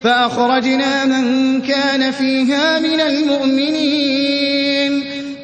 فَأَخْرَجْنَا مَن كَانَ فِيهَا مِنَ الْمُؤْمِنِينَ